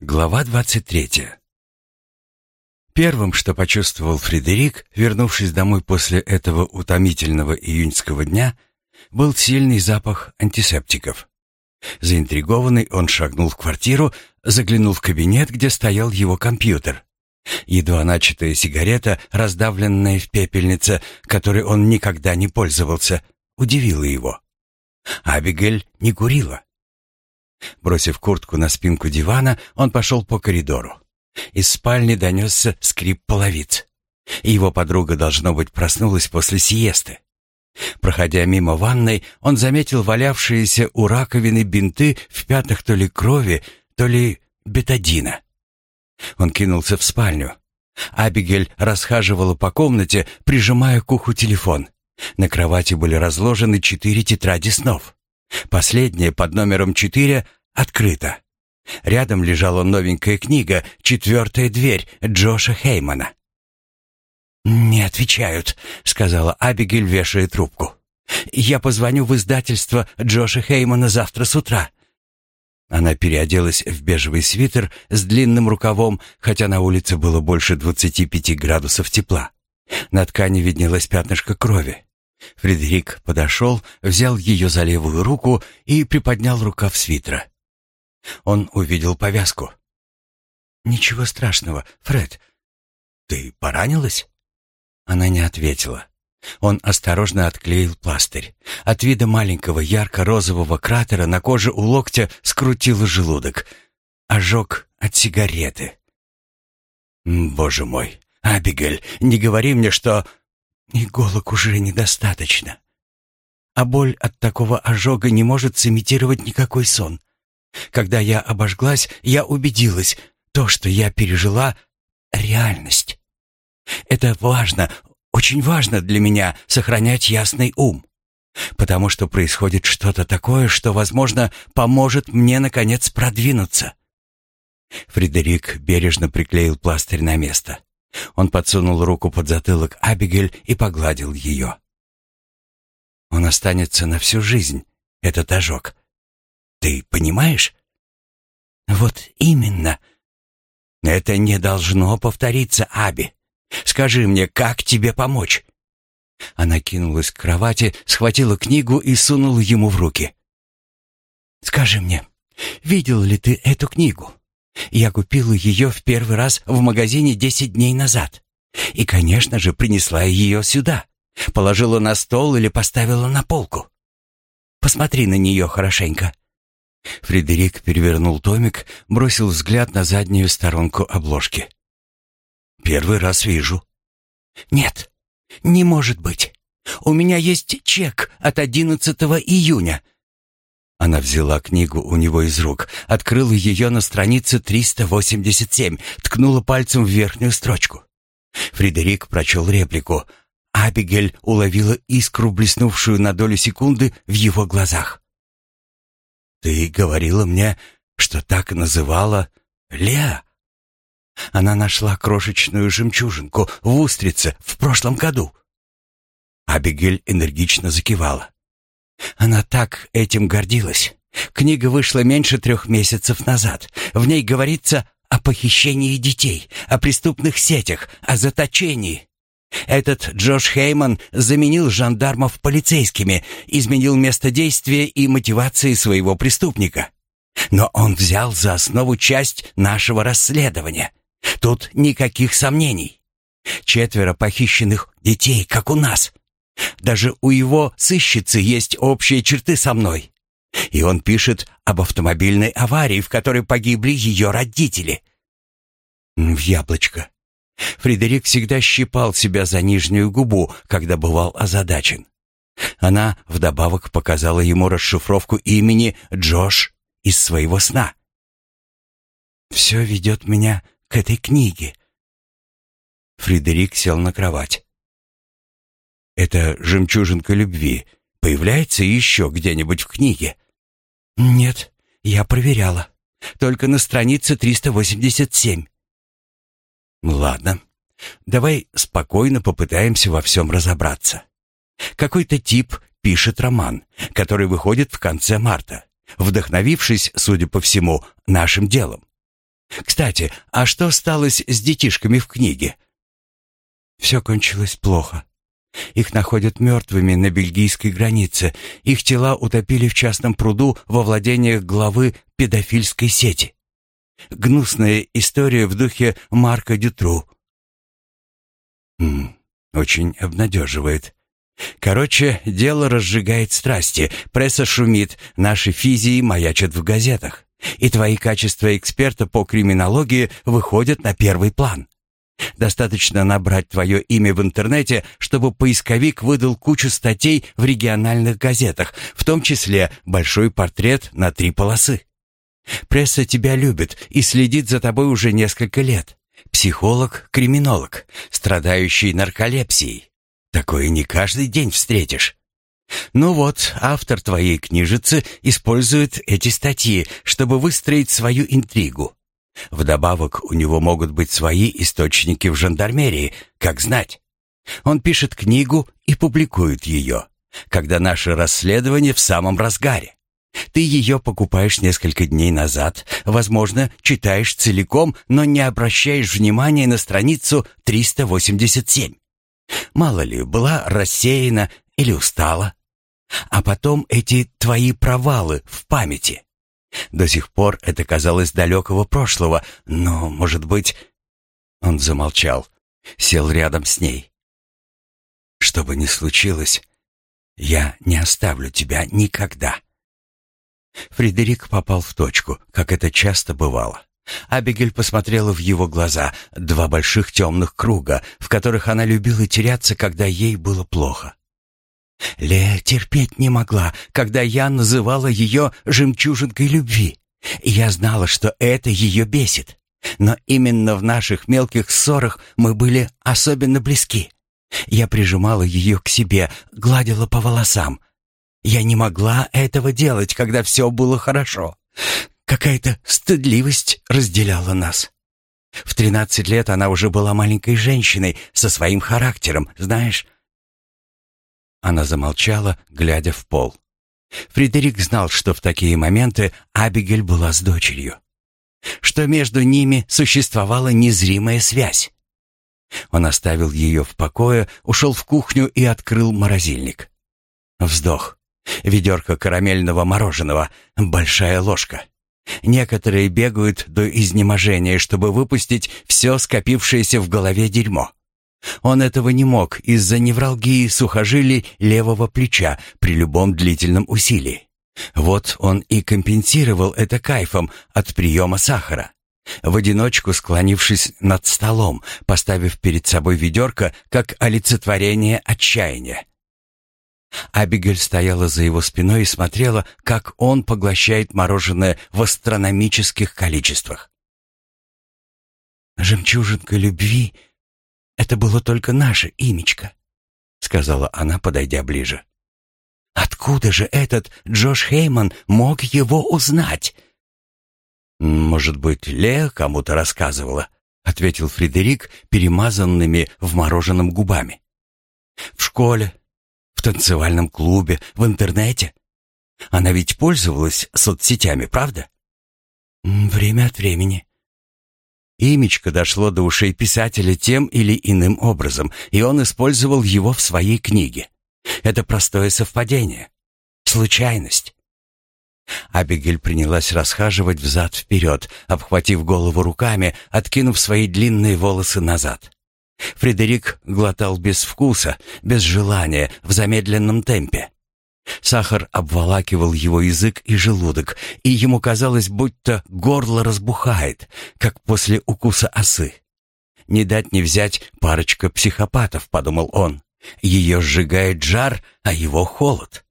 Глава 23. Первым, что почувствовал Фредерик, вернувшись домой после этого утомительного июньского дня, был сильный запах антисептиков. Заинтригованный, он шагнул в квартиру, заглянул в кабинет, где стоял его компьютер. Едва начатая сигарета, раздавленная в пепельнице, которой он никогда не пользовался, удивила его. Абигель не курила. Бросив куртку на спинку дивана, он пошел по коридору. Из спальни донесся скрип половиц. Его подруга, должно быть, проснулась после сиесты. Проходя мимо ванной, он заметил валявшиеся у раковины бинты в пятнах то ли крови, то ли бетадина. Он кинулся в спальню. Абигель расхаживала по комнате, прижимая к уху телефон. На кровати были разложены четыре тетради снов. Последняя под номером четыре открыта. Рядом лежала новенькая книга «Четвертая дверь» Джоша Хеймана. «Не отвечают», — сказала Абигель, вешая трубку. «Я позвоню в издательство Джоша Хеймана завтра с утра». Она переоделась в бежевый свитер с длинным рукавом, хотя на улице было больше двадцати пяти градусов тепла. На ткани виднелось пятнышко крови. Фредерик подошел, взял ее за левую руку и приподнял рукав свитера. Он увидел повязку. «Ничего страшного, Фред. Ты поранилась?» Она не ответила. Он осторожно отклеил пластырь. От вида маленького ярко-розового кратера на коже у локтя скрутило желудок. Ожог от сигареты. «Боже мой, Абигель, не говори мне, что...» Иголок уже недостаточно. А боль от такого ожога не может сымитировать никакой сон. Когда я обожглась, я убедилась, то, что я пережила — реальность. Это важно, очень важно для меня сохранять ясный ум. Потому что происходит что-то такое, что, возможно, поможет мне, наконец, продвинуться. Фредерик бережно приклеил пластырь на место. Он подсунул руку под затылок Абигель и погладил ее. Он останется на всю жизнь, этот ожог. Ты понимаешь? Вот именно. Это не должно повториться, Аби. Скажи мне, как тебе помочь? Она кинулась к кровати, схватила книгу и сунула ему в руки. Скажи мне, видел ли ты эту книгу? Я купила ее в первый раз в магазине десять дней назад. И, конечно же, принесла ее сюда. Положила на стол или поставила на полку. Посмотри на нее хорошенько. Фредерик перевернул томик, бросил взгляд на заднюю сторонку обложки. «Первый раз вижу». «Нет, не может быть. У меня есть чек от 11 июня. Она взяла книгу у него из рук, открыла ее на странице 387, ткнула пальцем в верхнюю строчку. Фредерик прочел реплику. Абигель уловила искру, блеснувшую на долю секунды в его глазах. «Ты говорила мне, что так называла Леа?» Она нашла крошечную жемчужинку в устрице в прошлом году. Абигель энергично закивала. Она так этим гордилась. Книга вышла меньше трех месяцев назад. В ней говорится о похищении детей, о преступных сетях, о заточении. Этот Джош Хейман заменил жандармов полицейскими, изменил место действия и мотивации своего преступника. Но он взял за основу часть нашего расследования. Тут никаких сомнений. Четверо похищенных детей, как у нас. Даже у его сыщицы есть общие черты со мной. И он пишет об автомобильной аварии, в которой погибли ее родители. В яблочко. Фредерик всегда щипал себя за нижнюю губу, когда бывал озадачен. Она вдобавок показала ему расшифровку имени Джош из своего сна. «Все ведет меня к этой книге». Фредерик сел на кровать. Эта жемчужинка любви появляется еще где-нибудь в книге? Нет, я проверяла. Только на странице 387. Ладно. Давай спокойно попытаемся во всем разобраться. Какой-то тип пишет роман, который выходит в конце марта, вдохновившись, судя по всему, нашим делом. Кстати, а что сталось с детишками в книге?» «Все кончилось плохо. Их находят мертвыми на бельгийской границе. Их тела утопили в частном пруду во владениях главы педофильской сети. Гнусная история в духе Марка Дютру. Очень обнадеживает. Короче, дело разжигает страсти, пресса шумит, наши физии маячат в газетах, и твои качества эксперта по криминологии выходят на первый план. Достаточно набрать твое имя в интернете, чтобы поисковик выдал кучу статей в региональных газетах, в том числе большой портрет на три полосы. Пресса тебя любит и следит за тобой уже несколько лет. Психолог, криминолог, страдающий нарколепсией. Такое не каждый день встретишь. Ну вот, автор твоей книжицы использует эти статьи, чтобы выстроить свою интригу. Вдобавок, у него могут быть свои источники в жандармерии, как знать. Он пишет книгу и публикует ее, когда наше расследование в самом разгаре. Ты ее покупаешь несколько дней назад, возможно, читаешь целиком, но не обращаешь внимания на страницу 387. Мало ли, была рассеяна или устала. А потом эти твои провалы в памяти. До сих пор это казалось далекого прошлого, но, может быть... Он замолчал, сел рядом с ней. «Что бы ни случилось, я не оставлю тебя никогда». Фредерик попал в точку, как это часто бывало. Абигель посмотрела в его глаза, два больших темных круга, в которых она любила теряться, когда ей было плохо. Лея терпеть не могла, когда я называла ее «жемчужинкой любви». Я знала, что это ее бесит. Но именно в наших мелких ссорах мы были особенно близки. Я прижимала ее к себе, гладила по волосам, я не могла этого делать, когда все было хорошо. Какая-то стыдливость разделяла нас. В тринадцать лет она уже была маленькой женщиной со своим характером, знаешь. Она замолчала, глядя в пол. Фредерик знал, что в такие моменты Абигель была с дочерью. Что между ними существовала незримая связь. Он оставил ее в покое, ушел в кухню и открыл морозильник. Вздох. Ведерко карамельного мороженого, большая ложка. Некоторые бегают до изнеможения, чтобы выпустить все скопившееся в голове дерьмо. Он этого не мог из-за невралгии сухожилий левого плеча при любом длительном усилии. Вот он и компенсировал это кайфом от приема сахара. В одиночку склонившись над столом, поставив перед собой ведерко как олицетворение отчаяния. Абигель стояла за его спиной и смотрела, как он поглощает мороженое в астрономических количествах. «Жемчужинка любви — это было только наше имечко», — сказала она, подойдя ближе. «Откуда же этот Джош Хейман мог его узнать?» «Может быть, Лея кому-то рассказывала», — ответил Фредерик перемазанными в мороженом губами. «В школе, в танцевальном клубе, в интернете. Она ведь пользовалась соцсетями, правда? Время от времени. Имечко дошло до ушей писателя тем или иным образом, и он использовал его в своей книге. Это простое совпадение. Случайность. Абигель принялась расхаживать взад-вперед, обхватив голову руками, откинув свои длинные волосы назад. Фредерик глотал без вкуса, без желания, в замедленном темпе. Сахар обволакивал его язык и желудок, и ему казалось, будто горло разбухает, как после укуса осы. «Не дать не взять парочка психопатов», — подумал он. «Ее сжигает жар, а его холод».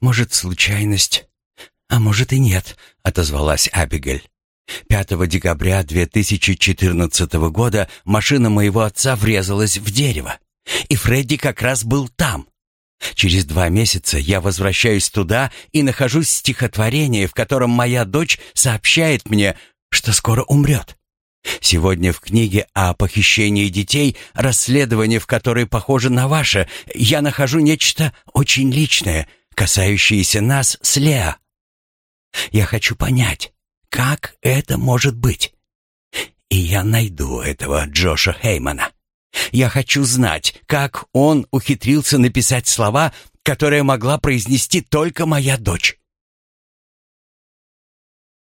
«Может, случайность, а может и нет», — отозвалась Абигель. 5 декабря 2014 года машина моего отца врезалась в дерево. И Фредди как раз был там. Через два месяца я возвращаюсь туда и нахожусь стихотворение, в котором моя дочь сообщает мне, что скоро умрет. Сегодня в книге о похищении детей, расследование в которой похоже на ваше, я нахожу нечто очень личное, касающееся нас с Лео. Я хочу понять, как это может быть? И я найду этого Джоша Хеймана. Я хочу знать, как он ухитрился написать слова, которые могла произнести только моя дочь.